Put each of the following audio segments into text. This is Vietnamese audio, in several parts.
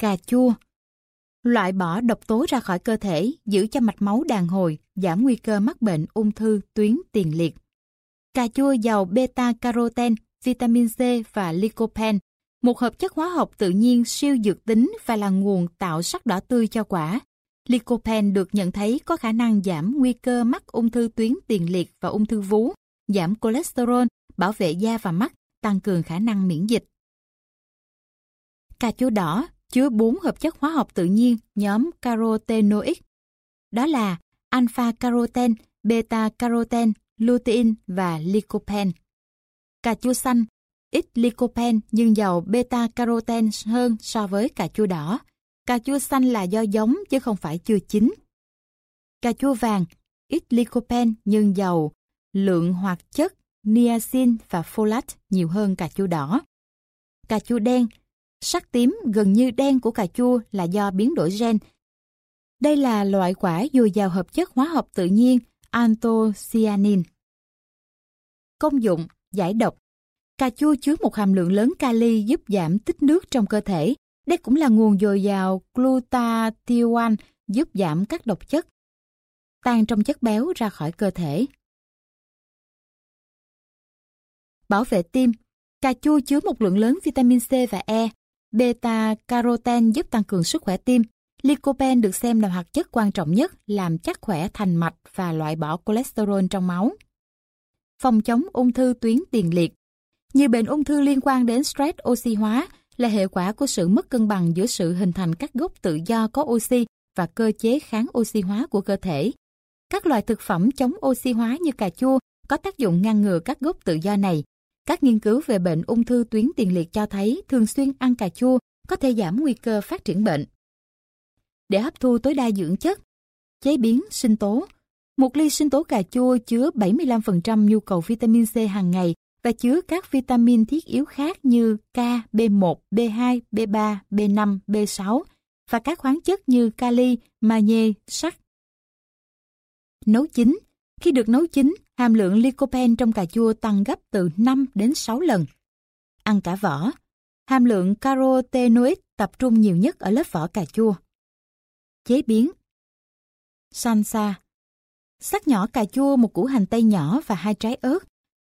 Cà chua Loại bỏ độc tố ra khỏi cơ thể, giữ cho mạch máu đàn hồi, giảm nguy cơ mắc bệnh ung thư tuyến tiền liệt. Cà chua giàu beta-carotene, vitamin C và lycopene, một hợp chất hóa học tự nhiên siêu dược tính và là nguồn tạo sắc đỏ tươi cho quả. Lycopene được nhận thấy có khả năng giảm nguy cơ mắc ung thư tuyến tiền liệt và ung thư vú, giảm cholesterol, bảo vệ da và mắt, tăng cường khả năng miễn dịch. Cà chua đỏ chứa 4 hợp chất hóa học tự nhiên nhóm carotenoid. Đó là alpha caroten, beta caroten, lutein và lycopene. Cà chua xanh ít lycopene nhưng giàu beta caroten hơn so với cà chua đỏ. Cà chua xanh là do giống chứ không phải chưa chín. Cà chua vàng ít lycopene nhưng giàu lượng hoạt chất niacin và folate nhiều hơn cà chua đỏ. Cà chua đen Sắc tím gần như đen của cà chua là do biến đổi gen. Đây là loại quả dồi dào hợp chất hóa học tự nhiên anthocyanin. Công dụng, giải độc Cà chua chứa một hàm lượng lớn kali giúp giảm tích nước trong cơ thể. Đây cũng là nguồn dồi dào glutathione giúp giảm các độc chất. Tan trong chất béo ra khỏi cơ thể. Bảo vệ tim Cà chua chứa một lượng lớn vitamin C và E, Beta-carotene giúp tăng cường sức khỏe tim. Lycopene được xem là hoạt chất quan trọng nhất làm chắc khỏe thành mạch và loại bỏ cholesterol trong máu. Phòng chống ung thư tuyến tiền liệt Nhiều bệnh ung thư liên quan đến stress oxy hóa là hệ quả của sự mất cân bằng giữa sự hình thành các gốc tự do có oxy và cơ chế kháng oxy hóa của cơ thể. Các loại thực phẩm chống oxy hóa như cà chua có tác dụng ngăn ngừa các gốc tự do này, các nghiên cứu về bệnh ung thư tuyến tiền liệt cho thấy thường xuyên ăn cà chua có thể giảm nguy cơ phát triển bệnh. Để hấp thu tối đa dưỡng chất, chế biến sinh tố, một ly sinh tố cà chua chứa 75% nhu cầu vitamin C hàng ngày và chứa các vitamin thiết yếu khác như K, B1, B2, B3, B5, B6 và các khoáng chất như kali, magie, sắt. Nấu chín khi được nấu chín, hàm lượng lycopene trong cà chua tăng gấp từ 5 đến 6 lần. Ăn cả vỏ, hàm lượng carotenoid tập trung nhiều nhất ở lớp vỏ cà chua. Chế biến Salsa Sắc nhỏ cà chua một củ hành tây nhỏ và hai trái ớt,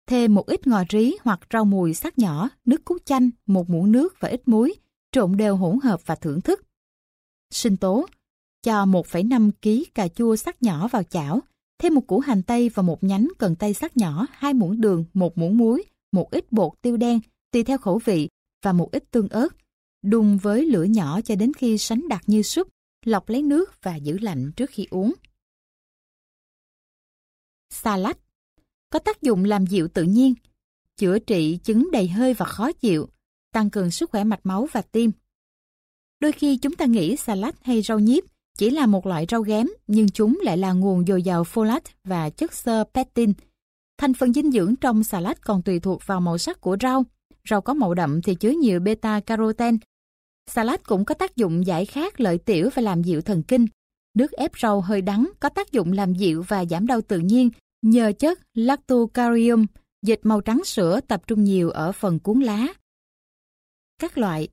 thêm một ít ngò rí hoặc rau mùi sắc nhỏ, nước cốt chanh, một muỗng nước và ít muối, trộn đều hỗn hợp và thưởng thức. Sinh tố Cho 1,5 kg cà chua sắc nhỏ vào chảo, Thêm một củ hành tây và một nhánh cần tây sắc nhỏ, hai muỗng đường, một muỗng muối, một ít bột tiêu đen, tùy theo khẩu vị, và một ít tương ớt. Đun với lửa nhỏ cho đến khi sánh đặc như súp, lọc lấy nước và giữ lạnh trước khi uống. Salad Có tác dụng làm dịu tự nhiên, chữa trị chứng đầy hơi và khó chịu, tăng cường sức khỏe mạch máu và tim. Đôi khi chúng ta nghĩ salad hay rau nhiếp chỉ là một loại rau ghém, nhưng chúng lại là nguồn dồi dào folate và chất xơ pectin. Thành phần dinh dưỡng trong salad còn tùy thuộc vào màu sắc của rau. Rau có màu đậm thì chứa nhiều beta-carotene. Salad cũng có tác dụng giải khát lợi tiểu và làm dịu thần kinh. Nước ép rau hơi đắng có tác dụng làm dịu và giảm đau tự nhiên nhờ chất lactocarium, dịch màu trắng sữa tập trung nhiều ở phần cuốn lá. Các loại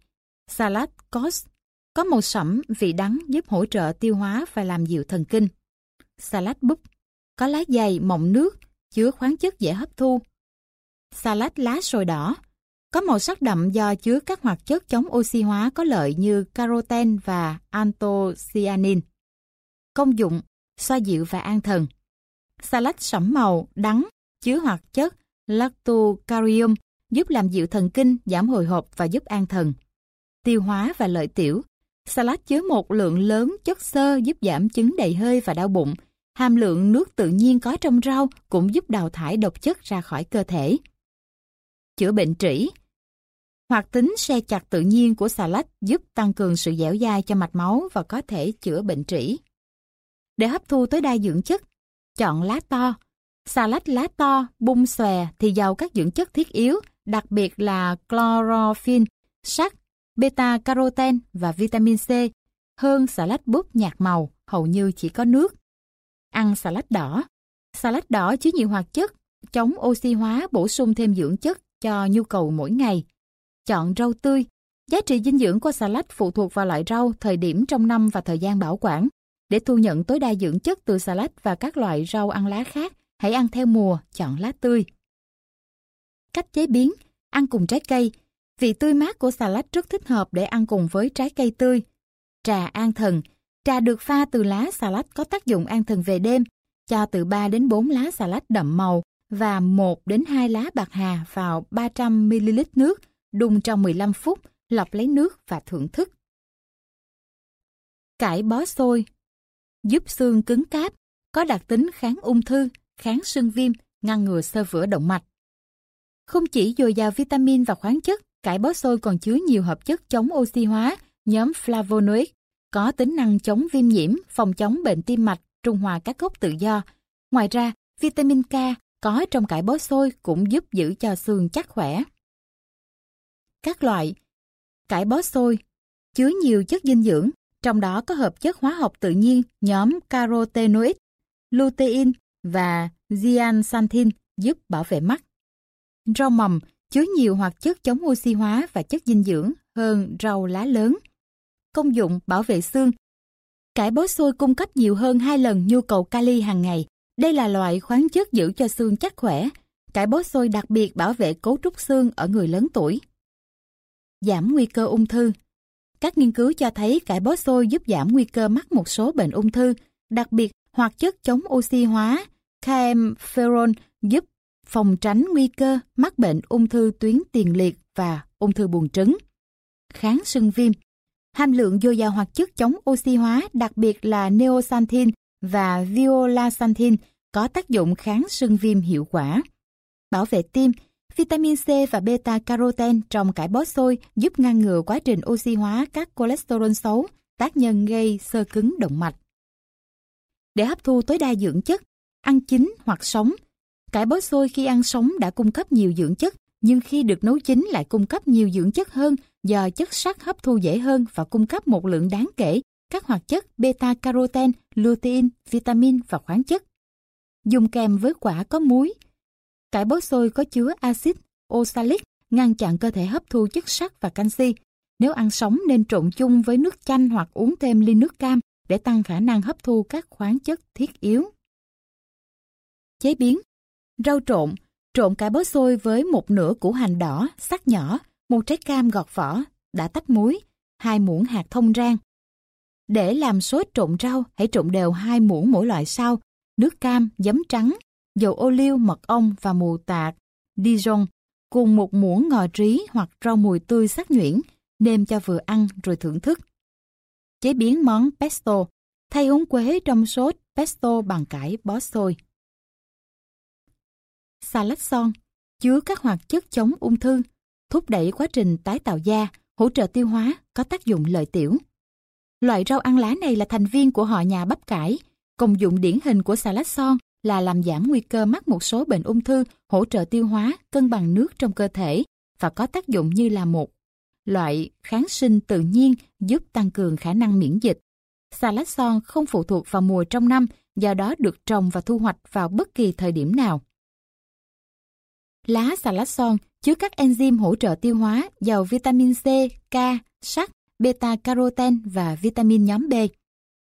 Salad cos có màu sẫm, vị đắng giúp hỗ trợ tiêu hóa và làm dịu thần kinh. Salad búp có lá dày, mọng nước, chứa khoáng chất dễ hấp thu. Salad lá sồi đỏ có màu sắc đậm do chứa các hoạt chất chống oxy hóa có lợi như caroten và anthocyanin. Công dụng, xoa dịu và an thần. Salad sẫm màu, đắng, chứa hoạt chất lactocarium giúp làm dịu thần kinh, giảm hồi hộp và giúp an thần. Tiêu hóa và lợi tiểu, Salad chứa một lượng lớn chất xơ giúp giảm chứng đầy hơi và đau bụng. Hàm lượng nước tự nhiên có trong rau cũng giúp đào thải độc chất ra khỏi cơ thể. Chữa bệnh trĩ Hoạt tính xe chặt tự nhiên của salad giúp tăng cường sự dẻo dai cho mạch máu và có thể chữa bệnh trĩ. Để hấp thu tối đa dưỡng chất, chọn lá to. Salad lá to, bung xòe thì giàu các dưỡng chất thiết yếu, đặc biệt là chlorophyll, sắt, beta-carotene và vitamin C hơn salad búp nhạt màu, hầu như chỉ có nước. Ăn salad đỏ. Salad đỏ chứa nhiều hoạt chất, chống oxy hóa bổ sung thêm dưỡng chất cho nhu cầu mỗi ngày. Chọn rau tươi, Giá trị dinh dưỡng của xà lách phụ thuộc vào loại rau, thời điểm trong năm và thời gian bảo quản. Để thu nhận tối đa dưỡng chất từ xà lách và các loại rau ăn lá khác, hãy ăn theo mùa, chọn lá tươi. Cách chế biến, ăn cùng trái cây. Vị tươi mát của xà lách rất thích hợp để ăn cùng với trái cây tươi. Trà an thần. Trà được pha từ lá xà lách có tác dụng an thần về đêm. Cho từ 3 đến 4 lá xà lách đậm màu và 1 đến 2 lá bạc hà vào 300ml nước, đun trong 15 phút, lọc lấy nước và thưởng thức. Cải bó xôi Giúp xương cứng cáp, có đặc tính kháng ung thư, kháng sưng viêm, ngăn ngừa sơ vữa động mạch. Không chỉ dồi dào vitamin và khoáng chất, cải bó xôi còn chứa nhiều hợp chất chống oxy hóa, nhóm flavonoid, có tính năng chống viêm nhiễm, phòng chống bệnh tim mạch, trung hòa các gốc tự do. Ngoài ra, vitamin K có trong cải bó xôi cũng giúp giữ cho xương chắc khỏe. Các loại Cải bó xôi chứa nhiều chất dinh dưỡng, trong đó có hợp chất hóa học tự nhiên nhóm carotenoid, lutein và zeaxanthin giúp bảo vệ mắt. Rau mầm chứa nhiều hoạt chất chống oxy hóa và chất dinh dưỡng hơn rau lá lớn. Công dụng bảo vệ xương Cải bó xôi cung cấp nhiều hơn 2 lần nhu cầu kali hàng ngày. Đây là loại khoáng chất giữ cho xương chắc khỏe. Cải bó xôi đặc biệt bảo vệ cấu trúc xương ở người lớn tuổi. Giảm nguy cơ ung thư Các nghiên cứu cho thấy cải bó xôi giúp giảm nguy cơ mắc một số bệnh ung thư, đặc biệt hoạt chất chống oxy hóa caemferol giúp phòng tránh nguy cơ mắc bệnh ung thư tuyến tiền liệt và ung thư buồng trứng. Kháng sưng viêm Hàm lượng dồi dào hoạt chất chống oxy hóa, đặc biệt là neoxanthin và violaxanthin, có tác dụng kháng sưng viêm hiệu quả. Bảo vệ tim, vitamin C và beta carotene trong cải bó xôi giúp ngăn ngừa quá trình oxy hóa các cholesterol xấu, tác nhân gây sơ cứng động mạch. Để hấp thu tối đa dưỡng chất, ăn chín hoặc sống. Cải bó xôi khi ăn sống đã cung cấp nhiều dưỡng chất, nhưng khi được nấu chín lại cung cấp nhiều dưỡng chất hơn do chất sắt hấp thu dễ hơn và cung cấp một lượng đáng kể các hoạt chất beta-carotene, lutein, vitamin và khoáng chất. Dùng kèm với quả có muối. Cải bó xôi có chứa axit oxalic ngăn chặn cơ thể hấp thu chất sắt và canxi. Nếu ăn sống nên trộn chung với nước chanh hoặc uống thêm ly nước cam để tăng khả năng hấp thu các khoáng chất thiết yếu. Chế biến Rau trộn Trộn cải bó xôi với một nửa củ hành đỏ, sắc nhỏ, một trái cam gọt vỏ, đã tách muối, hai muỗng hạt thông rang. Để làm sốt trộn rau, hãy trộn đều hai muỗng mỗi loại sau, nước cam, giấm trắng, dầu ô liu, mật ong và mù tạt, Dijon, cùng một muỗng ngò trí hoặc rau mùi tươi sắc nhuyễn, nêm cho vừa ăn rồi thưởng thức. Chế biến món pesto, thay húng quế trong sốt pesto bằng cải bó xôi. Salad son chứa các hoạt chất chống ung thư, thúc đẩy quá trình tái tạo da, hỗ trợ tiêu hóa, có tác dụng lợi tiểu. Loại rau ăn lá này là thành viên của họ nhà bắp cải. Công dụng điển hình của salad son là làm giảm nguy cơ mắc một số bệnh ung thư, hỗ trợ tiêu hóa, cân bằng nước trong cơ thể và có tác dụng như là một loại kháng sinh tự nhiên giúp tăng cường khả năng miễn dịch. Salad son không phụ thuộc vào mùa trong năm, do đó được trồng và thu hoạch vào bất kỳ thời điểm nào. Lá xà lách son chứa các enzyme hỗ trợ tiêu hóa giàu vitamin C, K, sắt, beta-carotene và vitamin nhóm B.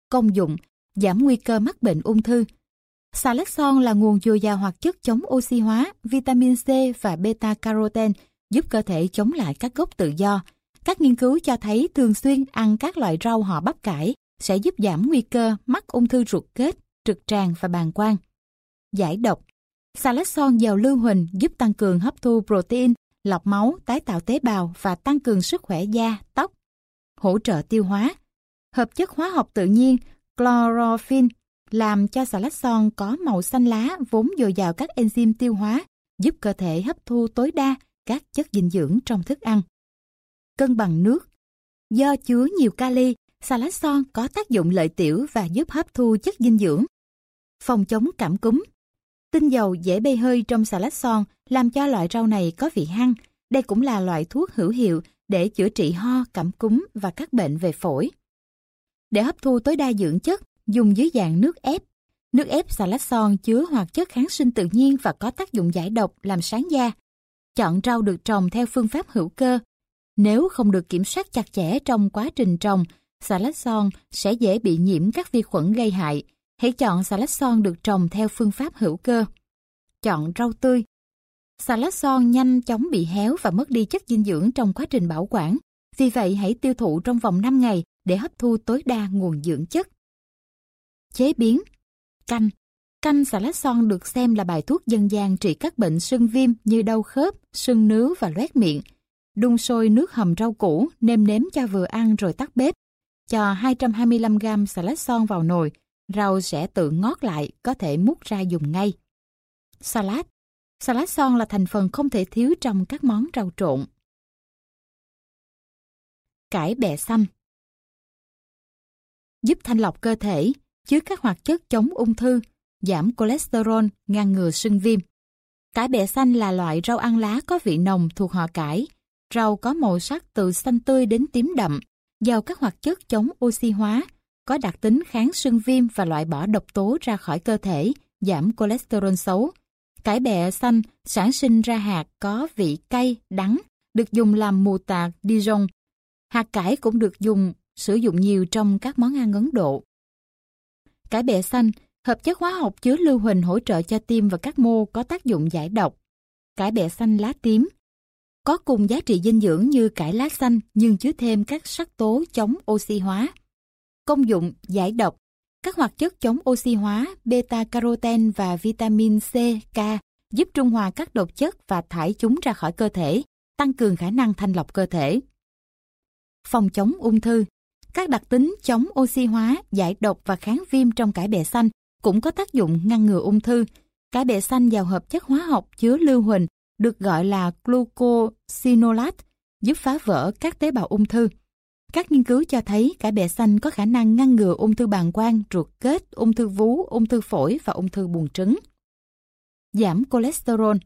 Công dụng, giảm nguy cơ mắc bệnh ung thư. Xà lách son là nguồn dồi dào hoạt chất chống oxy hóa, vitamin C và beta-carotene giúp cơ thể chống lại các gốc tự do. Các nghiên cứu cho thấy thường xuyên ăn các loại rau họ bắp cải sẽ giúp giảm nguy cơ mắc ung thư ruột kết, trực tràng và bàng quang. Giải độc Salad son giàu lưu huỳnh giúp tăng cường hấp thu protein, lọc máu, tái tạo tế bào và tăng cường sức khỏe da, tóc. Hỗ trợ tiêu hóa. Hợp chất hóa học tự nhiên chlorophyll làm cho salad son có màu xanh lá vốn dồi dào các enzyme tiêu hóa, giúp cơ thể hấp thu tối đa các chất dinh dưỡng trong thức ăn. Cân bằng nước. Do chứa nhiều kali, salad son có tác dụng lợi tiểu và giúp hấp thu chất dinh dưỡng. Phòng chống cảm cúm, Tinh dầu dễ bay hơi trong xà lách son làm cho loại rau này có vị hăng. Đây cũng là loại thuốc hữu hiệu để chữa trị ho, cảm cúm và các bệnh về phổi. Để hấp thu tối đa dưỡng chất, dùng dưới dạng nước ép. Nước ép xà lách son chứa hoạt chất kháng sinh tự nhiên và có tác dụng giải độc, làm sáng da. Chọn rau được trồng theo phương pháp hữu cơ. Nếu không được kiểm soát chặt chẽ trong quá trình trồng, xà lách son sẽ dễ bị nhiễm các vi khuẩn gây hại. Hãy chọn xà lách son được trồng theo phương pháp hữu cơ. Chọn rau tươi. Xà lách son nhanh chóng bị héo và mất đi chất dinh dưỡng trong quá trình bảo quản. Vì vậy hãy tiêu thụ trong vòng 5 ngày để hấp thu tối đa nguồn dưỡng chất. Chế biến Canh Canh xà lách son được xem là bài thuốc dân gian trị các bệnh sưng viêm như đau khớp, sưng nướu và loét miệng. Đun sôi nước hầm rau củ, nêm nếm cho vừa ăn rồi tắt bếp. Cho 225g xà lách son vào nồi, rau sẽ tự ngót lại, có thể múc ra dùng ngay. Salad Salad son là thành phần không thể thiếu trong các món rau trộn. Cải bẹ xanh Giúp thanh lọc cơ thể, chứa các hoạt chất chống ung thư, giảm cholesterol, ngăn ngừa sưng viêm. Cải bẹ xanh là loại rau ăn lá có vị nồng thuộc họ cải. Rau có màu sắc từ xanh tươi đến tím đậm, giàu các hoạt chất chống oxy hóa, có đặc tính kháng sưng viêm và loại bỏ độc tố ra khỏi cơ thể, giảm cholesterol xấu. Cải bẹ xanh sản sinh ra hạt có vị cay, đắng, được dùng làm mù tạt Dijon. Hạt cải cũng được dùng sử dụng nhiều trong các món ăn Ấn Độ. Cải bẹ xanh, hợp chất hóa học chứa lưu huỳnh hỗ trợ cho tim và các mô có tác dụng giải độc. Cải bẹ xanh lá tím, có cùng giá trị dinh dưỡng như cải lá xanh nhưng chứa thêm các sắc tố chống oxy hóa. Công dụng giải độc Các hoạt chất chống oxy hóa, beta-carotene và vitamin C, K giúp trung hòa các độc chất và thải chúng ra khỏi cơ thể, tăng cường khả năng thanh lọc cơ thể. Phòng chống ung thư Các đặc tính chống oxy hóa, giải độc và kháng viêm trong cải bẹ xanh cũng có tác dụng ngăn ngừa ung thư. Cải bẹ xanh giàu hợp chất hóa học chứa lưu huỳnh được gọi là glucosinolate, giúp phá vỡ các tế bào ung thư. Các nghiên cứu cho thấy cải bẹ xanh có khả năng ngăn ngừa ung thư bàng quang, ruột kết, ung thư vú, ung thư phổi và ung thư buồng trứng. Giảm cholesterol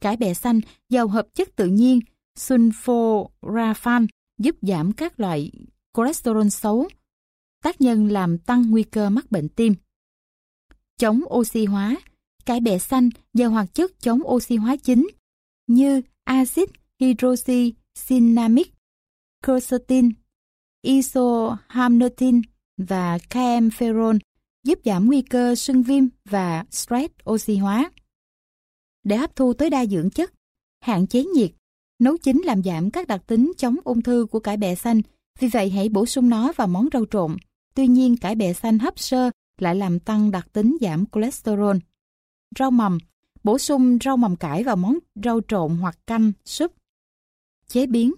Cải bẹ xanh giàu hợp chất tự nhiên sulforaphane giúp giảm các loại cholesterol xấu, tác nhân làm tăng nguy cơ mắc bệnh tim. Chống oxy hóa Cải bẹ xanh giàu hoạt chất chống oxy hóa chính như axit hydroxycinamic, quercetin, isohamnotin và caemferol giúp giảm nguy cơ sưng viêm và stress oxy hóa. Để hấp thu tối đa dưỡng chất, hạn chế nhiệt, nấu chín làm giảm các đặc tính chống ung thư của cải bẹ xanh, vì vậy hãy bổ sung nó vào món rau trộn. Tuy nhiên cải bẹ xanh hấp sơ lại làm tăng đặc tính giảm cholesterol. Rau mầm Bổ sung rau mầm cải vào món rau trộn hoặc canh, súp. Chế biến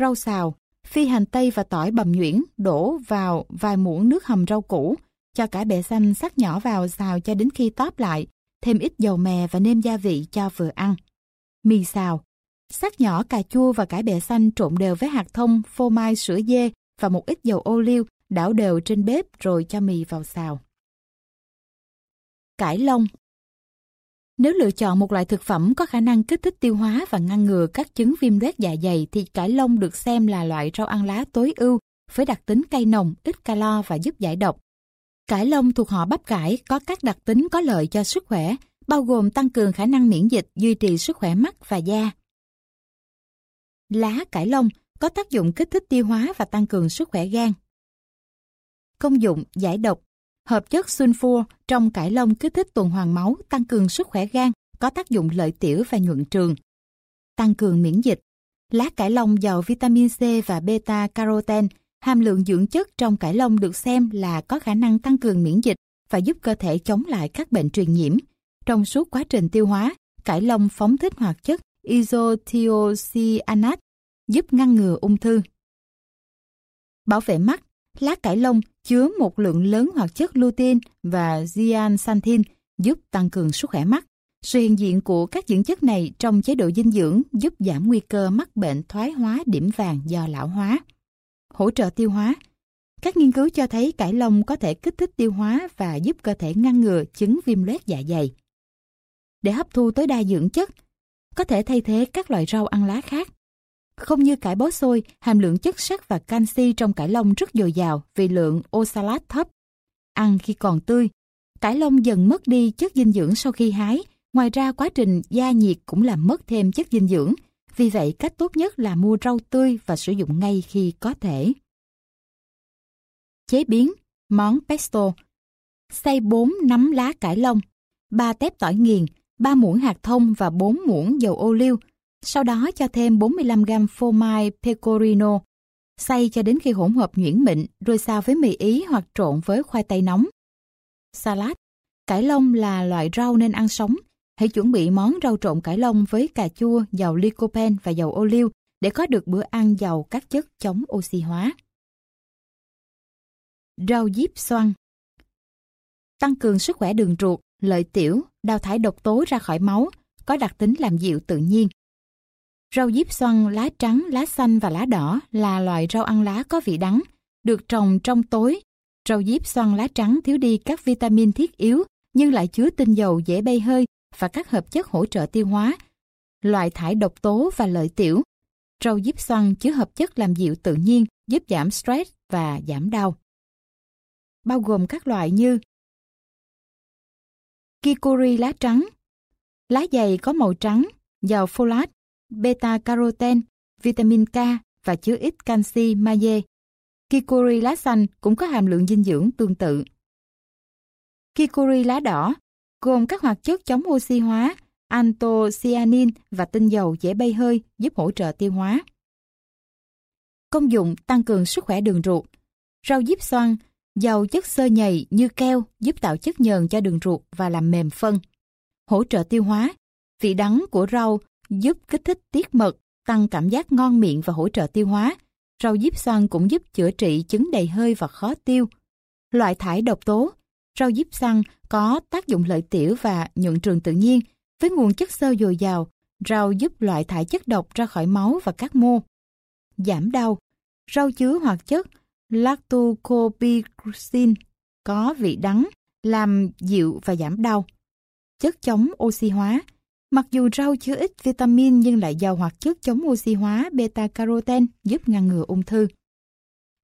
Rau xào Phi hành tây và tỏi bầm nhuyễn đổ vào vài muỗng nước hầm rau củ, cho cải bẹ xanh sắc nhỏ vào xào cho đến khi tóp lại, thêm ít dầu mè và nêm gia vị cho vừa ăn. Mì xào Sắc nhỏ cà chua và cải bẹ xanh trộn đều với hạt thông, phô mai sữa dê và một ít dầu ô liu, đảo đều trên bếp rồi cho mì vào xào. Cải lông nếu lựa chọn một loại thực phẩm có khả năng kích thích tiêu hóa và ngăn ngừa các chứng viêm loét dạ dày thì cải lông được xem là loại rau ăn lá tối ưu với đặc tính cay nồng, ít calo và giúp giải độc. Cải lông thuộc họ bắp cải có các đặc tính có lợi cho sức khỏe, bao gồm tăng cường khả năng miễn dịch, duy trì sức khỏe mắt và da. Lá cải lông có tác dụng kích thích tiêu hóa và tăng cường sức khỏe gan. Công dụng giải độc Hợp chất sulfur trong cải lông kích thích tuần hoàn máu, tăng cường sức khỏe gan, có tác dụng lợi tiểu và nhuận trường. Tăng cường miễn dịch. Lá cải lông giàu vitamin C và beta-carotene, hàm lượng dưỡng chất trong cải lông được xem là có khả năng tăng cường miễn dịch và giúp cơ thể chống lại các bệnh truyền nhiễm. Trong suốt quá trình tiêu hóa, cải lông phóng thích hoạt chất isothiocyanate giúp ngăn ngừa ung thư. Bảo vệ mắt, lá cải lông chứa một lượng lớn hoạt chất lutein và zeaxanthin giúp tăng cường sức khỏe mắt. Sự hiện diện của các dưỡng chất này trong chế độ dinh dưỡng giúp giảm nguy cơ mắc bệnh thoái hóa điểm vàng do lão hóa. Hỗ trợ tiêu hóa Các nghiên cứu cho thấy cải lông có thể kích thích tiêu hóa và giúp cơ thể ngăn ngừa chứng viêm loét dạ dày. Để hấp thu tối đa dưỡng chất, có thể thay thế các loại rau ăn lá khác. Không như cải bó xôi, hàm lượng chất sắt và canxi trong cải lông rất dồi dào vì lượng oxalat thấp. Ăn khi còn tươi, cải lông dần mất đi chất dinh dưỡng sau khi hái. Ngoài ra quá trình gia nhiệt cũng làm mất thêm chất dinh dưỡng. Vì vậy, cách tốt nhất là mua rau tươi và sử dụng ngay khi có thể. Chế biến món pesto Xay 4 nắm lá cải lông, 3 tép tỏi nghiền, 3 muỗng hạt thông và 4 muỗng dầu ô liu. Sau đó cho thêm 45g phô mai pecorino. Xay cho đến khi hỗn hợp nhuyễn mịn rồi xào với mì ý hoặc trộn với khoai tây nóng. Salad Cải lông là loại rau nên ăn sống. Hãy chuẩn bị món rau trộn cải lông với cà chua, dầu lycopene và dầu ô liu để có được bữa ăn giàu các chất chống oxy hóa. Rau diếp xoăn Tăng cường sức khỏe đường ruột, lợi tiểu, đào thải độc tố ra khỏi máu, có đặc tính làm dịu tự nhiên. Rau diếp xoăn lá trắng, lá xanh và lá đỏ là loại rau ăn lá có vị đắng, được trồng trong tối. Rau diếp xoăn lá trắng thiếu đi các vitamin thiết yếu nhưng lại chứa tinh dầu dễ bay hơi và các hợp chất hỗ trợ tiêu hóa, loại thải độc tố và lợi tiểu. Rau diếp xoăn chứa hợp chất làm dịu tự nhiên, giúp giảm stress và giảm đau. Bao gồm các loại như Kikuri lá trắng Lá dày có màu trắng, giàu folate, beta-carotene, vitamin K và chứa ít canxi, magie. Kikori lá xanh cũng có hàm lượng dinh dưỡng tương tự. Kikori lá đỏ gồm các hoạt chất chống oxy hóa, anthocyanin và tinh dầu dễ bay hơi giúp hỗ trợ tiêu hóa. Công dụng tăng cường sức khỏe đường ruột. Rau diếp xoăn giàu chất xơ nhầy như keo giúp tạo chất nhờn cho đường ruột và làm mềm phân. Hỗ trợ tiêu hóa. Vị đắng của rau giúp kích thích tiết mật, tăng cảm giác ngon miệng và hỗ trợ tiêu hóa. Rau diếp xoăn cũng giúp chữa trị chứng đầy hơi và khó tiêu. Loại thải độc tố. Rau diếp xoăn có tác dụng lợi tiểu và nhuận trường tự nhiên. Với nguồn chất xơ dồi dào, rau giúp loại thải chất độc ra khỏi máu và các mô. Giảm đau. Rau chứa hoạt chất lactocopicin có vị đắng, làm dịu và giảm đau. Chất chống oxy hóa Mặc dù rau chứa ít vitamin nhưng lại giàu hoạt chất chống oxy hóa beta-carotene giúp ngăn ngừa ung thư.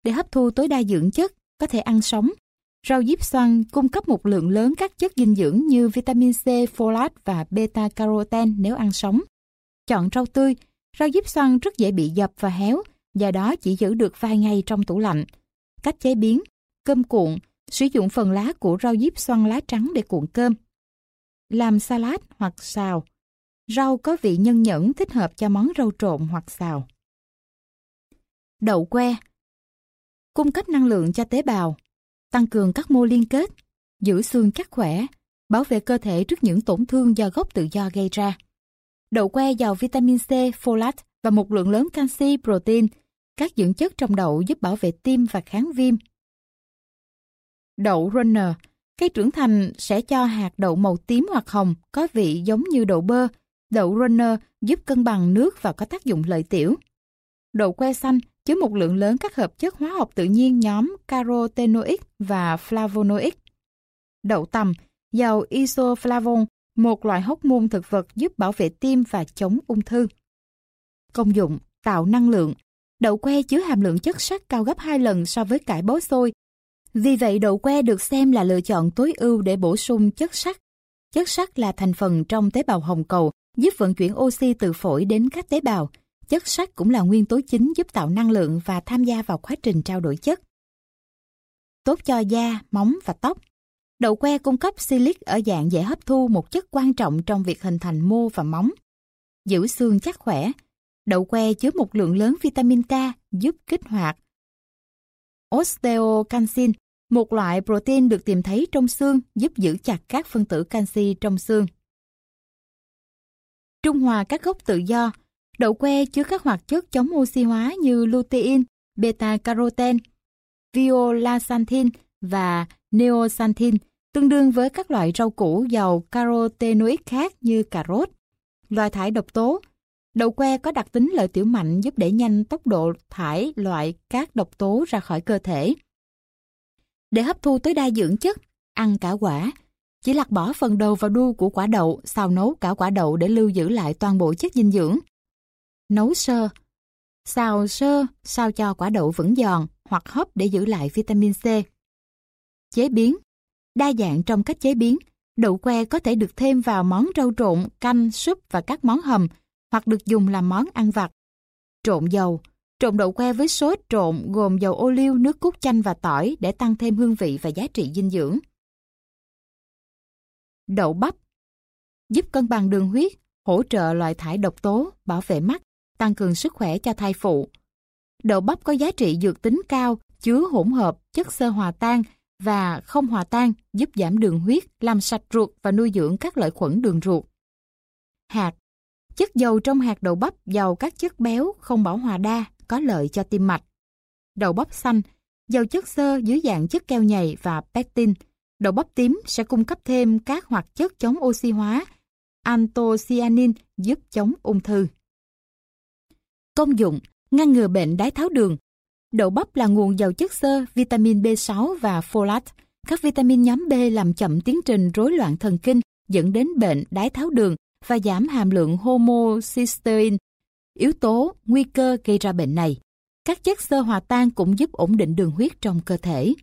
Để hấp thu tối đa dưỡng chất, có thể ăn sống. Rau diếp xoăn cung cấp một lượng lớn các chất dinh dưỡng như vitamin C, folate và beta-carotene nếu ăn sống. Chọn rau tươi, rau diếp xoăn rất dễ bị dập và héo, do đó chỉ giữ được vài ngày trong tủ lạnh. Cách chế biến, cơm cuộn, sử dụng phần lá của rau diếp xoăn lá trắng để cuộn cơm. Làm salad hoặc xào. Rau có vị nhân nhẫn thích hợp cho món rau trộn hoặc xào. Đậu que Cung cấp năng lượng cho tế bào, tăng cường các mô liên kết, giữ xương chắc khỏe, bảo vệ cơ thể trước những tổn thương do gốc tự do gây ra. Đậu que giàu vitamin C, folate và một lượng lớn canxi, protein, các dưỡng chất trong đậu giúp bảo vệ tim và kháng viêm. Đậu runner Cây trưởng thành sẽ cho hạt đậu màu tím hoặc hồng có vị giống như đậu bơ. Đậu runner giúp cân bằng nước và có tác dụng lợi tiểu. Đậu que xanh chứa một lượng lớn các hợp chất hóa học tự nhiên nhóm carotenoid và flavonoid. Đậu tằm giàu isoflavone, một loại hóc môn thực vật giúp bảo vệ tim và chống ung thư. Công dụng tạo năng lượng Đậu que chứa hàm lượng chất sắt cao gấp 2 lần so với cải bó xôi. Vì vậy đậu que được xem là lựa chọn tối ưu để bổ sung chất sắt. Chất sắt là thành phần trong tế bào hồng cầu, giúp vận chuyển oxy từ phổi đến các tế bào. Chất sắt cũng là nguyên tố chính giúp tạo năng lượng và tham gia vào quá trình trao đổi chất. Tốt cho da, móng và tóc. Đậu que cung cấp silic ở dạng dễ hấp thu một chất quan trọng trong việc hình thành mô và móng. Giữ xương chắc khỏe, Đậu que chứa một lượng lớn vitamin K giúp kích hoạt osteocalcin, một loại protein được tìm thấy trong xương giúp giữ chặt các phân tử canxi trong xương. Trung hòa các gốc tự do, đậu que chứa các hoạt chất chống oxy hóa như lutein, beta-carotene, violaxanthin và neoxanthin, tương đương với các loại rau củ giàu carotenoid khác như cà rốt. Loại thải độc tố Đậu que có đặc tính lợi tiểu mạnh giúp đẩy nhanh tốc độ thải loại các độc tố ra khỏi cơ thể. Để hấp thu tối đa dưỡng chất, ăn cả quả. Chỉ lặt bỏ phần đầu và đuôi của quả đậu, xào nấu cả quả đậu để lưu giữ lại toàn bộ chất dinh dưỡng. Nấu sơ Xào sơ sao cho quả đậu vẫn giòn hoặc hấp để giữ lại vitamin C. Chế biến Đa dạng trong cách chế biến, đậu que có thể được thêm vào món rau trộn, canh, súp và các món hầm, hoặc được dùng làm món ăn vặt. Trộn dầu Trộn đậu que với sốt trộn gồm dầu ô liu, nước cốt chanh và tỏi để tăng thêm hương vị và giá trị dinh dưỡng. Đậu bắp Giúp cân bằng đường huyết, hỗ trợ loại thải độc tố, bảo vệ mắt, tăng cường sức khỏe cho thai phụ. Đậu bắp có giá trị dược tính cao, chứa hỗn hợp, chất xơ hòa tan và không hòa tan giúp giảm đường huyết, làm sạch ruột và nuôi dưỡng các lợi khuẩn đường ruột. Hạt Chất dầu trong hạt đậu bắp giàu các chất béo không bảo hòa đa, có lợi cho tim mạch. Đậu bắp xanh, giàu chất xơ dưới dạng chất keo nhầy và pectin. Đậu bắp tím sẽ cung cấp thêm các hoạt chất chống oxy hóa, anthocyanin giúp chống ung thư. Công dụng, ngăn ngừa bệnh đái tháo đường. Đậu bắp là nguồn giàu chất xơ, vitamin B6 và folate. Các vitamin nhóm B làm chậm tiến trình rối loạn thần kinh dẫn đến bệnh đái tháo đường và giảm hàm lượng homocysteine, yếu tố nguy cơ gây ra bệnh này. Các chất xơ hòa tan cũng giúp ổn định đường huyết trong cơ thể.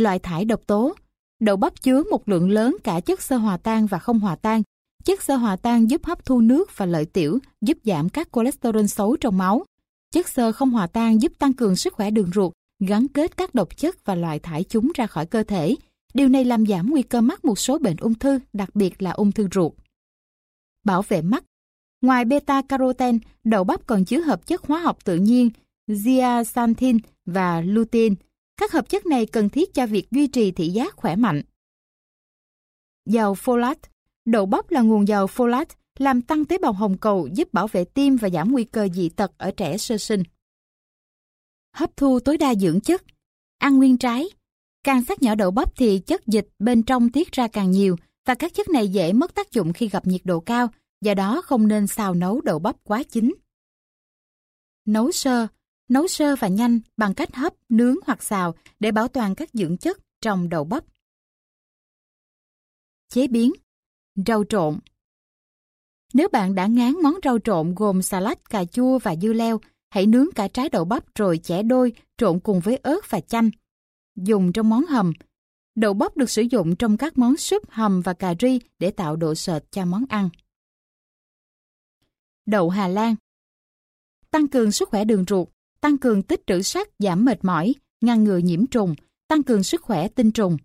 Loại thải độc tố Đậu bắp chứa một lượng lớn cả chất xơ hòa tan và không hòa tan. Chất xơ hòa tan giúp hấp thu nước và lợi tiểu, giúp giảm các cholesterol xấu trong máu. Chất xơ không hòa tan giúp tăng cường sức khỏe đường ruột, gắn kết các độc chất và loại thải chúng ra khỏi cơ thể. Điều này làm giảm nguy cơ mắc một số bệnh ung thư, đặc biệt là ung thư ruột. Bảo vệ mắt Ngoài beta-carotene, đậu bắp còn chứa hợp chất hóa học tự nhiên zeaxanthin và lutein. Các hợp chất này cần thiết cho việc duy trì thị giác khỏe mạnh. Dầu folate Đậu bắp là nguồn dầu folate, làm tăng tế bào hồng cầu giúp bảo vệ tim và giảm nguy cơ dị tật ở trẻ sơ sinh. Hấp thu tối đa dưỡng chất Ăn nguyên trái Càng sát nhỏ đậu bắp thì chất dịch bên trong tiết ra càng nhiều và các chất này dễ mất tác dụng khi gặp nhiệt độ cao do đó không nên xào nấu đậu bắp quá chín. Nấu sơ Nấu sơ và nhanh bằng cách hấp, nướng hoặc xào để bảo toàn các dưỡng chất trong đậu bắp. Chế biến Rau trộn Nếu bạn đã ngán món rau trộn gồm xà lách, cà chua và dưa leo, hãy nướng cả trái đậu bắp rồi chẻ đôi trộn cùng với ớt và chanh. Dùng trong món hầm. Đậu bắp được sử dụng trong các món súp, hầm và cà ri để tạo độ sệt cho món ăn. Đậu Hà Lan Tăng cường sức khỏe đường ruột, tăng cường tích trữ sắt, giảm mệt mỏi, ngăn ngừa nhiễm trùng, tăng cường sức khỏe tinh trùng.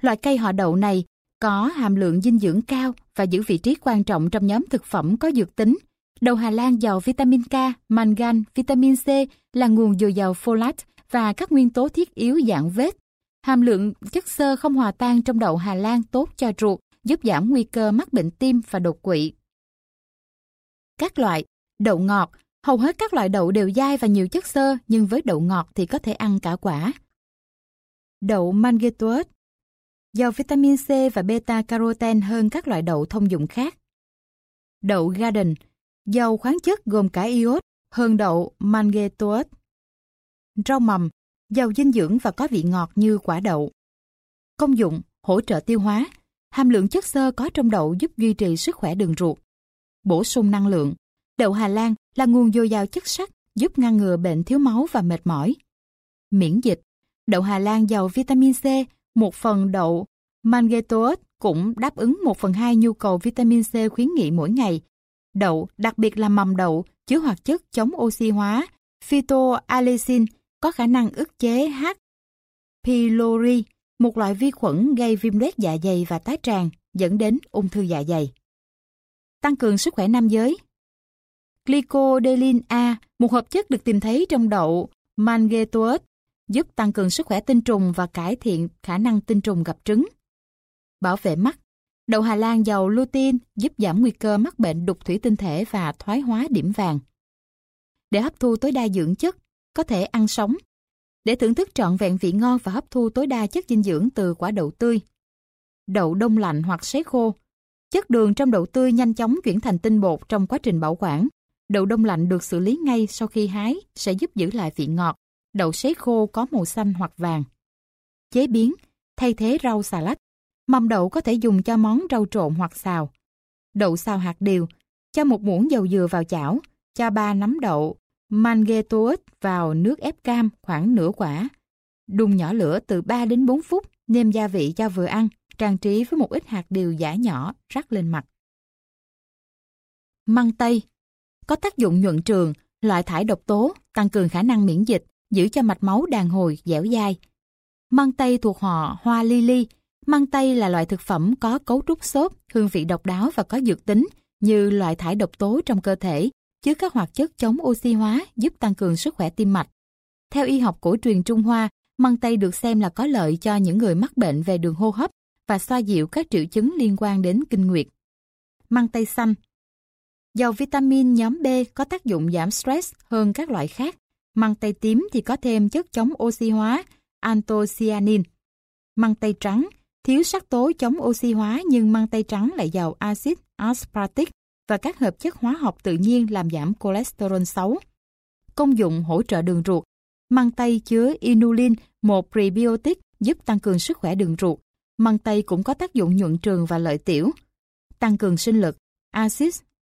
Loại cây họ đậu này có hàm lượng dinh dưỡng cao và giữ vị trí quan trọng trong nhóm thực phẩm có dược tính. Đậu Hà Lan giàu vitamin K, mangan, vitamin C là nguồn dồi dào folate và các nguyên tố thiết yếu dạng vết. Hàm lượng chất xơ không hòa tan trong đậu Hà Lan tốt cho ruột, giúp giảm nguy cơ mắc bệnh tim và đột quỵ. Các loại Đậu ngọt Hầu hết các loại đậu đều dai và nhiều chất xơ, nhưng với đậu ngọt thì có thể ăn cả quả. Đậu mangetuot Giàu vitamin C và beta-carotene hơn các loại đậu thông dụng khác. Đậu garden Giàu khoáng chất gồm cả iốt hơn đậu mangetuot. Rau mầm Giàu dinh dưỡng và có vị ngọt như quả đậu. Công dụng Hỗ trợ tiêu hóa Hàm lượng chất xơ có trong đậu giúp duy trì sức khỏe đường ruột bổ sung năng lượng. Đậu Hà Lan là nguồn dồi dào chất sắt, giúp ngăn ngừa bệnh thiếu máu và mệt mỏi. Miễn dịch Đậu Hà Lan giàu vitamin C, một phần đậu mangetose cũng đáp ứng một phần hai nhu cầu vitamin C khuyến nghị mỗi ngày. Đậu, đặc biệt là mầm đậu, chứa hoạt chất chống oxy hóa, phytoalexin, có khả năng ức chế H. pylori, một loại vi khuẩn gây viêm loét dạ dày và tái tràng, dẫn đến ung thư dạ dày tăng cường sức khỏe nam giới. Glycodelin A, một hợp chất được tìm thấy trong đậu mangetuot, giúp tăng cường sức khỏe tinh trùng và cải thiện khả năng tinh trùng gặp trứng. Bảo vệ mắt Đậu Hà Lan giàu lutein giúp giảm nguy cơ mắc bệnh đục thủy tinh thể và thoái hóa điểm vàng. Để hấp thu tối đa dưỡng chất, có thể ăn sống. Để thưởng thức trọn vẹn vị ngon và hấp thu tối đa chất dinh dưỡng từ quả đậu tươi. Đậu đông lạnh hoặc sấy khô Chất đường trong đậu tươi nhanh chóng chuyển thành tinh bột trong quá trình bảo quản. Đậu đông lạnh được xử lý ngay sau khi hái sẽ giúp giữ lại vị ngọt. Đậu sấy khô có màu xanh hoặc vàng. Chế biến, thay thế rau xà lách. Mầm đậu có thể dùng cho món rau trộn hoặc xào. Đậu xào hạt điều, cho một muỗng dầu dừa vào chảo, cho ba nắm đậu, mangetuot vào nước ép cam khoảng nửa quả. Đun nhỏ lửa từ 3 đến 4 phút, nêm gia vị cho vừa ăn trang trí với một ít hạt điều giả nhỏ rắc lên mặt. Măng tây có tác dụng nhuận trường, loại thải độc tố, tăng cường khả năng miễn dịch, giữ cho mạch máu đàn hồi, dẻo dai. Măng tây thuộc họ hoa li li. Măng tây là loại thực phẩm có cấu trúc xốp, hương vị độc đáo và có dược tính như loại thải độc tố trong cơ thể, chứa các hoạt chất chống oxy hóa giúp tăng cường sức khỏe tim mạch. Theo y học cổ truyền Trung Hoa, măng tây được xem là có lợi cho những người mắc bệnh về đường hô hấp và xoa dịu các triệu chứng liên quan đến kinh nguyệt. Măng tây xanh Dầu vitamin nhóm B có tác dụng giảm stress hơn các loại khác. Măng tây tím thì có thêm chất chống oxy hóa, anthocyanin. Măng tây trắng thiếu sắc tố chống oxy hóa nhưng măng tây trắng lại giàu axit aspartic và các hợp chất hóa học tự nhiên làm giảm cholesterol xấu. Công dụng hỗ trợ đường ruột. Măng tây chứa inulin, một prebiotic giúp tăng cường sức khỏe đường ruột. Măng tây cũng có tác dụng nhuận trường và lợi tiểu. Tăng cường sinh lực. Axit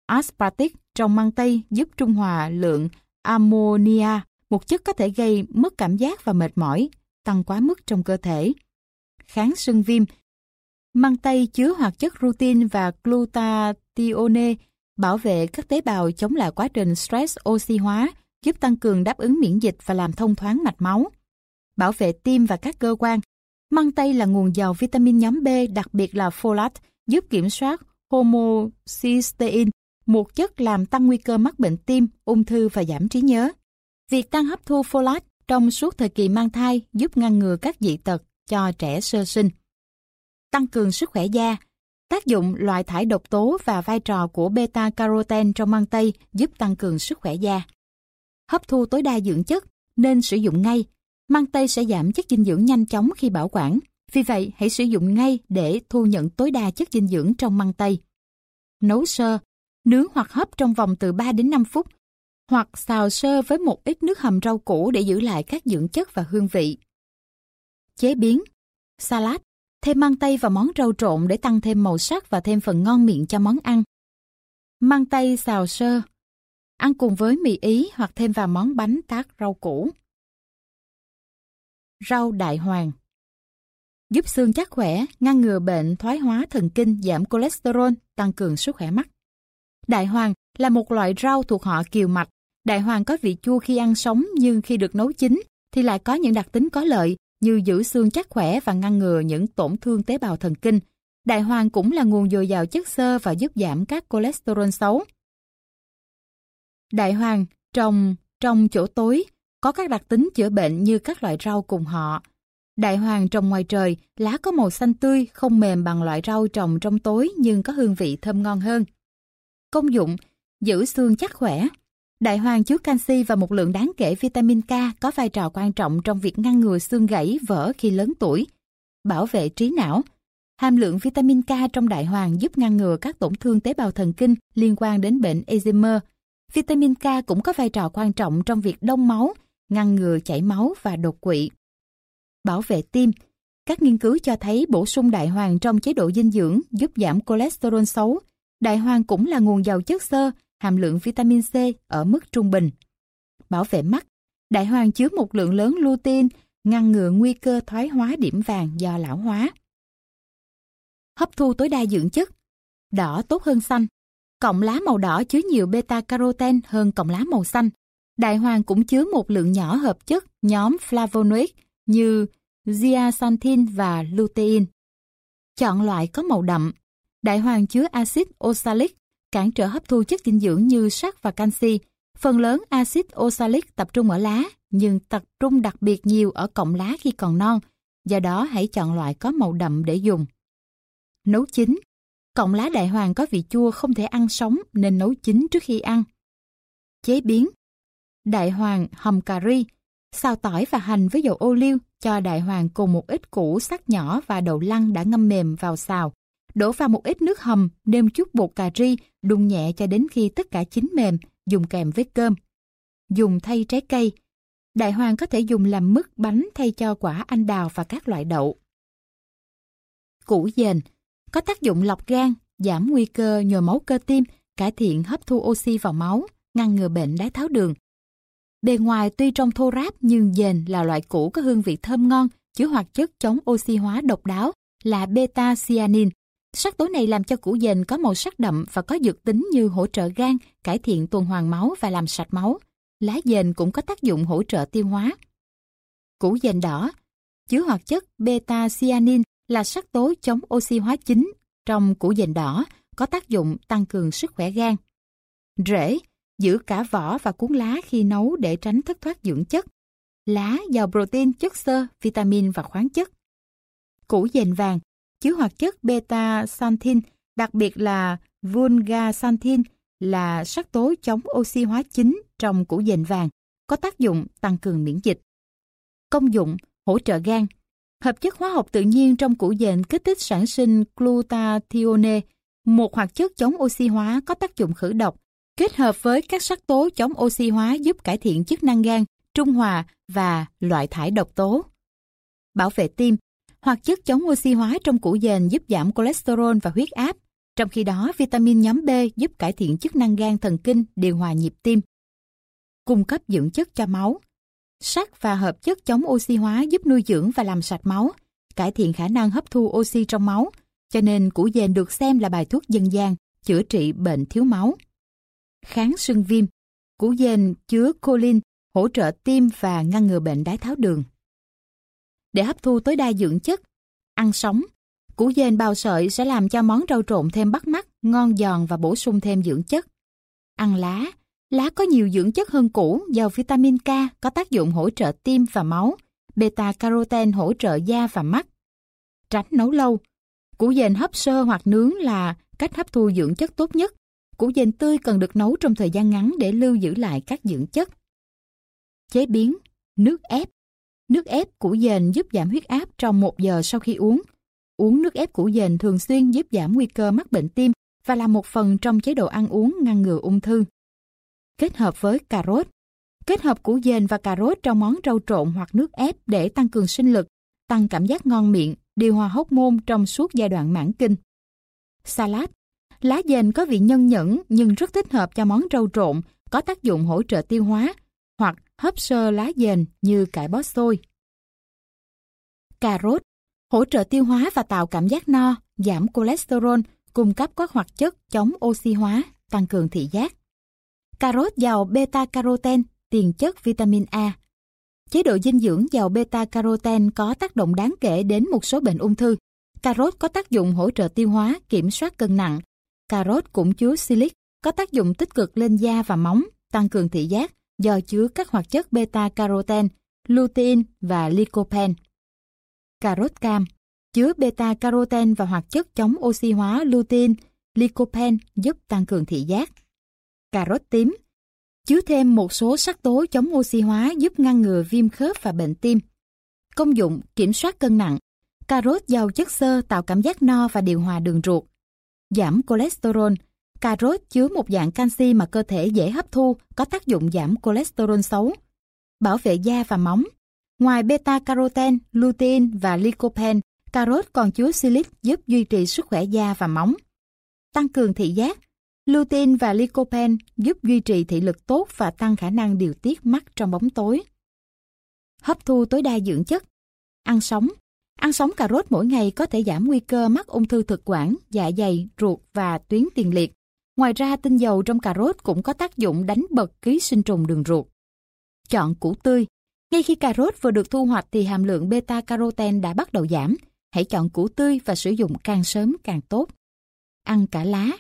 aspartic trong măng tây giúp trung hòa lượng ammonia, một chất có thể gây mất cảm giác và mệt mỏi, tăng quá mức trong cơ thể. Kháng sưng viêm Măng tây chứa hoạt chất rutin và glutathione, bảo vệ các tế bào chống lại quá trình stress oxy hóa, giúp tăng cường đáp ứng miễn dịch và làm thông thoáng mạch máu. Bảo vệ tim và các cơ quan. Măng tây là nguồn giàu vitamin nhóm B, đặc biệt là folate, giúp kiểm soát homocysteine, một chất làm tăng nguy cơ mắc bệnh tim, ung thư và giảm trí nhớ. Việc tăng hấp thu folate trong suốt thời kỳ mang thai giúp ngăn ngừa các dị tật cho trẻ sơ sinh. Tăng cường sức khỏe da, tác dụng loại thải độc tố và vai trò của beta-carotene trong măng tây giúp tăng cường sức khỏe da. Hấp thu tối đa dưỡng chất nên sử dụng ngay. Măng tây sẽ giảm chất dinh dưỡng nhanh chóng khi bảo quản. Vì vậy, hãy sử dụng ngay để thu nhận tối đa chất dinh dưỡng trong măng tây. Nấu sơ, nướng hoặc hấp trong vòng từ 3 đến 5 phút, hoặc xào sơ với một ít nước hầm rau củ để giữ lại các dưỡng chất và hương vị. Chế biến Salad Thêm măng tây vào món rau trộn để tăng thêm màu sắc và thêm phần ngon miệng cho món ăn. Măng tây xào sơ Ăn cùng với mì Ý hoặc thêm vào món bánh tát rau củ. Rau đại hoàng Giúp xương chắc khỏe, ngăn ngừa bệnh thoái hóa thần kinh, giảm cholesterol, tăng cường sức khỏe mắt. Đại hoàng là một loại rau thuộc họ kiều mạch. Đại hoàng có vị chua khi ăn sống nhưng khi được nấu chín thì lại có những đặc tính có lợi như giữ xương chắc khỏe và ngăn ngừa những tổn thương tế bào thần kinh. Đại hoàng cũng là nguồn dồi dào chất xơ và giúp giảm các cholesterol xấu. Đại hoàng trồng trong chỗ tối có các đặc tính chữa bệnh như các loại rau cùng họ. Đại hoàng trồng ngoài trời, lá có màu xanh tươi, không mềm bằng loại rau trồng trong tối nhưng có hương vị thơm ngon hơn. Công dụng, giữ xương chắc khỏe. Đại hoàng chứa canxi và một lượng đáng kể vitamin K có vai trò quan trọng trong việc ngăn ngừa xương gãy vỡ khi lớn tuổi. Bảo vệ trí não. Hàm lượng vitamin K trong đại hoàng giúp ngăn ngừa các tổn thương tế bào thần kinh liên quan đến bệnh Alzheimer. Vitamin K cũng có vai trò quan trọng trong việc đông máu, ngăn ngừa chảy máu và đột quỵ. Bảo vệ tim. Các nghiên cứu cho thấy bổ sung đại hoàng trong chế độ dinh dưỡng giúp giảm cholesterol xấu, Đại hoàng cũng là nguồn giàu chất xơ, hàm lượng vitamin C ở mức trung bình. Bảo vệ mắt, đại hoàng chứa một lượng lớn lutein, ngăn ngừa nguy cơ thoái hóa điểm vàng do lão hóa. Hấp thu tối đa dưỡng chất, đỏ tốt hơn xanh. Cọng lá màu đỏ chứa nhiều beta-carotene hơn cọng lá màu xanh. Đại hoàng cũng chứa một lượng nhỏ hợp chất nhóm flavonoid như zeaxanthin và lutein. Chọn loại có màu đậm, Đại hoàng chứa axit oxalic, cản trở hấp thu chất dinh dưỡng như sắt và canxi. Phần lớn axit oxalic tập trung ở lá, nhưng tập trung đặc biệt nhiều ở cọng lá khi còn non. Do đó hãy chọn loại có màu đậm để dùng. Nấu chín Cọng lá đại hoàng có vị chua không thể ăn sống nên nấu chín trước khi ăn. Chế biến Đại hoàng hầm cà ri Xào tỏi và hành với dầu ô liu cho đại hoàng cùng một ít củ sắc nhỏ và đậu lăng đã ngâm mềm vào xào Đổ vào một ít nước hầm, nêm chút bột cà ri, đun nhẹ cho đến khi tất cả chín mềm, dùng kèm với cơm. Dùng thay trái cây. Đại hoàng có thể dùng làm mứt bánh thay cho quả anh đào và các loại đậu. Củ dền có tác dụng lọc gan, giảm nguy cơ nhồi máu cơ tim, cải thiện hấp thu oxy vào máu, ngăn ngừa bệnh đái tháo đường. Bề ngoài tuy trông thô ráp nhưng dền là loại củ có hương vị thơm ngon, chứa hoạt chất chống oxy hóa độc đáo là beta-cyanin, Sắc tố này làm cho củ dền có màu sắc đậm và có dược tính như hỗ trợ gan, cải thiện tuần hoàn máu và làm sạch máu. Lá dền cũng có tác dụng hỗ trợ tiêu hóa. Củ dền đỏ chứa hoạt chất beta-cyanin là sắc tố chống oxy hóa chính trong củ dền đỏ, có tác dụng tăng cường sức khỏe gan. Rễ giữ cả vỏ và cuốn lá khi nấu để tránh thất thoát dưỡng chất. Lá giàu protein, chất xơ, vitamin và khoáng chất. Củ dền vàng chứa hoạt chất beta-xanthin, đặc biệt là vulgaxanthin là sắc tố chống oxy hóa chính trong củ dền vàng, có tác dụng tăng cường miễn dịch. Công dụng hỗ trợ gan. Hợp chất hóa học tự nhiên trong củ dền kích thích sản sinh glutathione, một hoạt chất chống oxy hóa có tác dụng khử độc, kết hợp với các sắc tố chống oxy hóa giúp cải thiện chức năng gan, trung hòa và loại thải độc tố. Bảo vệ tim, hoặc chất chống oxy hóa trong củ dền giúp giảm cholesterol và huyết áp. Trong khi đó, vitamin nhóm B giúp cải thiện chức năng gan thần kinh, điều hòa nhịp tim. Cung cấp dưỡng chất cho máu. Sắt và hợp chất chống oxy hóa giúp nuôi dưỡng và làm sạch máu, cải thiện khả năng hấp thu oxy trong máu, cho nên củ dền được xem là bài thuốc dân gian, chữa trị bệnh thiếu máu. Kháng sưng viêm. Củ dền chứa choline, hỗ trợ tim và ngăn ngừa bệnh đái tháo đường. Để hấp thu tối đa dưỡng chất, ăn sống, củ dền bào sợi sẽ làm cho món rau trộn thêm bắt mắt, ngon giòn và bổ sung thêm dưỡng chất. Ăn lá, lá có nhiều dưỡng chất hơn củ, giàu vitamin K có tác dụng hỗ trợ tim và máu, beta carotene hỗ trợ da và mắt. Tránh nấu lâu, củ dền hấp sơ hoặc nướng là cách hấp thu dưỡng chất tốt nhất. Củ dền tươi cần được nấu trong thời gian ngắn để lưu giữ lại các dưỡng chất. Chế biến, nước ép Nước ép củ dền giúp giảm huyết áp trong một giờ sau khi uống. Uống nước ép củ dền thường xuyên giúp giảm nguy cơ mắc bệnh tim và là một phần trong chế độ ăn uống ngăn ngừa ung thư. Kết hợp với cà rốt Kết hợp củ dền và cà rốt trong món rau trộn hoặc nước ép để tăng cường sinh lực, tăng cảm giác ngon miệng, điều hòa hóc môn trong suốt giai đoạn mãn kinh. Salad Lá dền có vị nhân nhẫn nhưng rất thích hợp cho món rau trộn, có tác dụng hỗ trợ tiêu hóa, hấp sơ lá dền như cải bó xôi. Cà rốt hỗ trợ tiêu hóa và tạo cảm giác no, giảm cholesterol, cung cấp các hoạt chất chống oxy hóa, tăng cường thị giác. Cà rốt giàu beta-carotene, tiền chất vitamin A. Chế độ dinh dưỡng giàu beta-carotene có tác động đáng kể đến một số bệnh ung thư. Cà rốt có tác dụng hỗ trợ tiêu hóa, kiểm soát cân nặng. Cà rốt cũng chứa silic, có tác dụng tích cực lên da và móng, tăng cường thị giác, do chứa các hoạt chất beta-carotene, lutein và lycopene. Cà rốt cam chứa beta-carotene và hoạt chất chống oxy hóa lutein, lycopene giúp tăng cường thị giác. Cà rốt tím chứa thêm một số sắc tố chống oxy hóa giúp ngăn ngừa viêm khớp và bệnh tim. Công dụng kiểm soát cân nặng. Cà rốt giàu chất xơ tạo cảm giác no và điều hòa đường ruột. Giảm cholesterol, Cà rốt chứa một dạng canxi mà cơ thể dễ hấp thu, có tác dụng giảm cholesterol xấu. Bảo vệ da và móng. Ngoài beta-carotene, lutein và lycopene, cà rốt còn chứa silic giúp duy trì sức khỏe da và móng. Tăng cường thị giác. Lutein và lycopene giúp duy trì thị lực tốt và tăng khả năng điều tiết mắt trong bóng tối. Hấp thu tối đa dưỡng chất. Ăn sống. Ăn sống cà rốt mỗi ngày có thể giảm nguy cơ mắc ung thư thực quản, dạ dày, ruột và tuyến tiền liệt. Ngoài ra, tinh dầu trong cà rốt cũng có tác dụng đánh bật ký sinh trùng đường ruột. Chọn củ tươi. Ngay khi cà rốt vừa được thu hoạch thì hàm lượng beta-carotene đã bắt đầu giảm. Hãy chọn củ tươi và sử dụng càng sớm càng tốt. Ăn cả lá.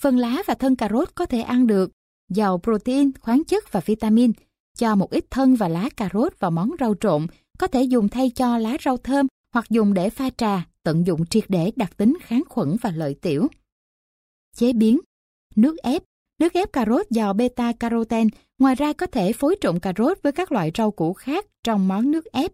Phần lá và thân cà rốt có thể ăn được. Giàu protein, khoáng chất và vitamin. Cho một ít thân và lá cà rốt vào món rau trộn. Có thể dùng thay cho lá rau thơm hoặc dùng để pha trà, tận dụng triệt để đặc tính kháng khuẩn và lợi tiểu. Chế biến Nước ép Nước ép cà rốt giàu beta-carotene, ngoài ra có thể phối trộn cà rốt với các loại rau củ khác trong món nước ép.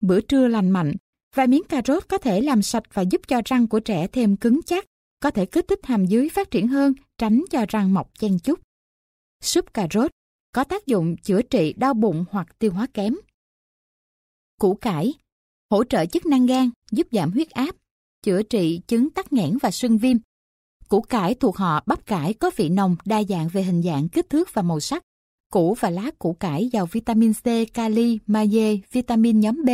Bữa trưa lành mạnh Vài miếng cà rốt có thể làm sạch và giúp cho răng của trẻ thêm cứng chắc, có thể kích thích hàm dưới phát triển hơn, tránh cho răng mọc chen chúc. Súp cà rốt có tác dụng chữa trị đau bụng hoặc tiêu hóa kém. Củ cải hỗ trợ chức năng gan, giúp giảm huyết áp, chữa trị chứng tắc nghẽn và sưng viêm, Củ cải thuộc họ bắp cải có vị nồng, đa dạng về hình dạng, kích thước và màu sắc. Củ và lá củ cải giàu vitamin C, kali, magie, vitamin nhóm B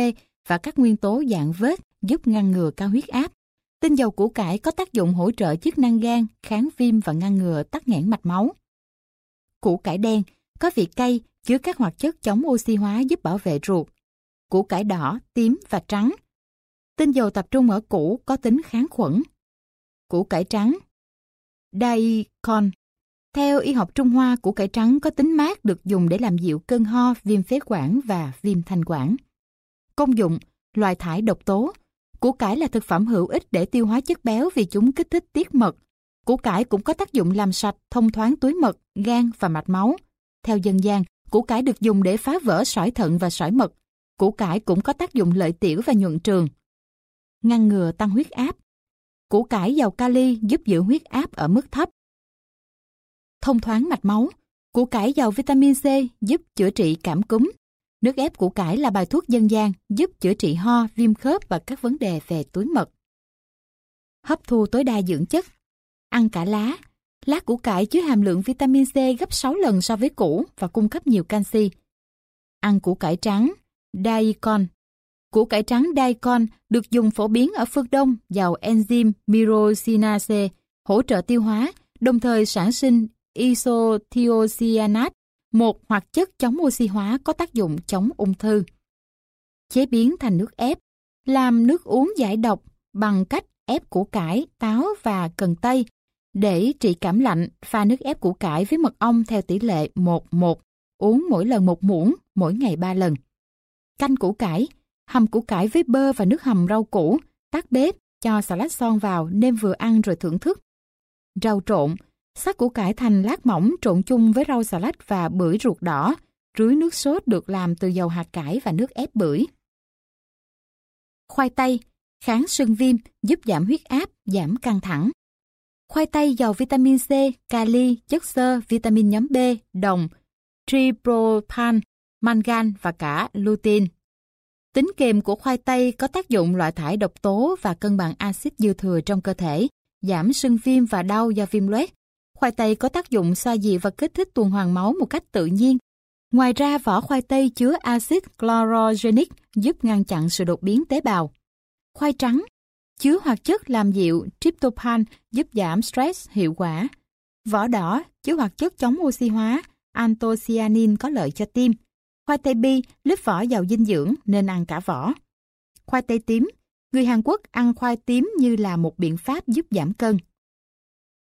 và các nguyên tố dạng vết giúp ngăn ngừa cao huyết áp. Tinh dầu củ cải có tác dụng hỗ trợ chức năng gan, kháng viêm và ngăn ngừa tắc nghẽn mạch máu. Củ cải đen có vị cay, chứa các hoạt chất chống oxy hóa giúp bảo vệ ruột. Củ cải đỏ, tím và trắng. Tinh dầu tập trung ở củ có tính kháng khuẩn. Củ cải trắng Daikon Theo y học Trung Hoa, củ cải trắng có tính mát được dùng để làm dịu cơn ho, viêm phế quản và viêm thanh quản. Công dụng, loại thải độc tố. Củ cải là thực phẩm hữu ích để tiêu hóa chất béo vì chúng kích thích tiết mật. Củ cải cũng có tác dụng làm sạch, thông thoáng túi mật, gan và mạch máu. Theo dân gian, củ cải được dùng để phá vỡ sỏi thận và sỏi mật. Củ cải cũng có tác dụng lợi tiểu và nhuận trường. Ngăn ngừa tăng huyết áp. Củ cải giàu kali giúp giữ huyết áp ở mức thấp. Thông thoáng mạch máu. Củ cải giàu vitamin C giúp chữa trị cảm cúm. Nước ép củ cải là bài thuốc dân gian giúp chữa trị ho, viêm khớp và các vấn đề về túi mật. Hấp thu tối đa dưỡng chất. Ăn cả lá. Lá củ cải chứa hàm lượng vitamin C gấp 6 lần so với củ và cung cấp nhiều canxi. Ăn củ cải trắng, daikon. Củ cải trắng daikon được dùng phổ biến ở phương Đông giàu enzyme myrosinase, hỗ trợ tiêu hóa, đồng thời sản sinh isothiocyanate, một hoạt chất chống oxy hóa có tác dụng chống ung thư. Chế biến thành nước ép, làm nước uống giải độc bằng cách ép củ cải, táo và cần tây. Để trị cảm lạnh, pha nước ép củ cải với mật ong theo tỷ lệ 1-1, uống mỗi lần một muỗng, mỗi ngày 3 lần. Canh củ cải, hầm củ cải với bơ và nước hầm rau củ, tắt bếp, cho xà lách son vào, nêm vừa ăn rồi thưởng thức. Rau trộn, sắc củ cải thành lát mỏng trộn chung với rau xà lách và bưởi ruột đỏ, rưới nước sốt được làm từ dầu hạt cải và nước ép bưởi. Khoai tây, kháng sưng viêm, giúp giảm huyết áp, giảm căng thẳng. Khoai tây giàu vitamin C, kali, chất xơ, vitamin nhóm B, đồng, tripropan, mangan và cả lutein. Tính kiềm của khoai tây có tác dụng loại thải độc tố và cân bằng axit dư thừa trong cơ thể, giảm sưng viêm và đau do viêm loét. Khoai tây có tác dụng xoa dịu và kích thích tuần hoàn máu một cách tự nhiên. Ngoài ra, vỏ khoai tây chứa axit chlorogenic giúp ngăn chặn sự đột biến tế bào. Khoai trắng chứa hoạt chất làm dịu tryptophan giúp giảm stress hiệu quả. Vỏ đỏ chứa hoạt chất chống oxy hóa, anthocyanin có lợi cho tim. Khoai tây bi, lớp vỏ giàu dinh dưỡng nên ăn cả vỏ. Khoai tây tím, người Hàn Quốc ăn khoai tím như là một biện pháp giúp giảm cân.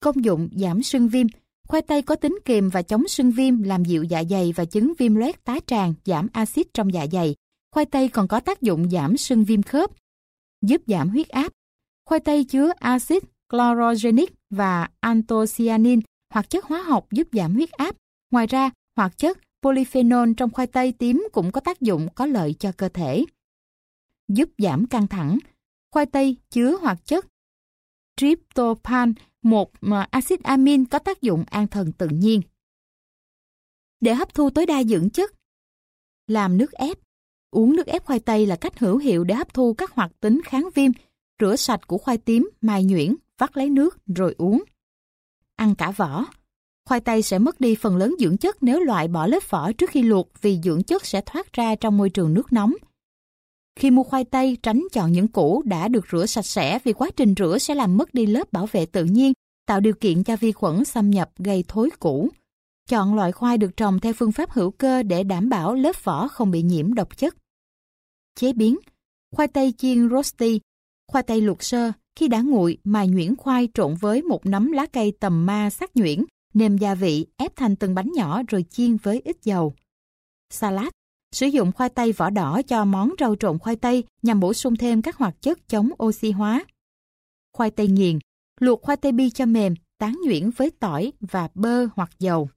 Công dụng giảm sưng viêm, khoai tây có tính kiềm và chống sưng viêm làm dịu dạ dày và chứng viêm loét tá tràng, giảm axit trong dạ dày. Khoai tây còn có tác dụng giảm sưng viêm khớp, giúp giảm huyết áp. Khoai tây chứa axit chlorogenic và anthocyanin, hoạt chất hóa học giúp giảm huyết áp. Ngoài ra, hoạt chất Polyphenol trong khoai tây tím cũng có tác dụng có lợi cho cơ thể. Giúp giảm căng thẳng, khoai tây chứa hoạt chất tryptophan, một ờ, axit amin có tác dụng an thần tự nhiên. Để hấp thu tối đa dưỡng chất, làm nước ép. Uống nước ép khoai tây là cách hữu hiệu để hấp thu các hoạt tính kháng viêm, rửa sạch củ khoai tím, mài nhuyễn, vắt lấy nước rồi uống. Ăn cả vỏ. Khoai tây sẽ mất đi phần lớn dưỡng chất nếu loại bỏ lớp vỏ trước khi luộc vì dưỡng chất sẽ thoát ra trong môi trường nước nóng. Khi mua khoai tây, tránh chọn những củ đã được rửa sạch sẽ vì quá trình rửa sẽ làm mất đi lớp bảo vệ tự nhiên, tạo điều kiện cho vi khuẩn xâm nhập gây thối củ. Chọn loại khoai được trồng theo phương pháp hữu cơ để đảm bảo lớp vỏ không bị nhiễm độc chất. Chế biến Khoai tây chiên rosti Khoai tây luộc sơ, khi đã nguội, mài nhuyễn khoai trộn với một nắm lá cây tầm ma sắc nhuyễn, nêm gia vị, ép thành từng bánh nhỏ rồi chiên với ít dầu. Salad Sử dụng khoai tây vỏ đỏ cho món rau trộn khoai tây nhằm bổ sung thêm các hoạt chất chống oxy hóa. Khoai tây nghiền Luộc khoai tây bi cho mềm, tán nhuyễn với tỏi và bơ hoặc dầu.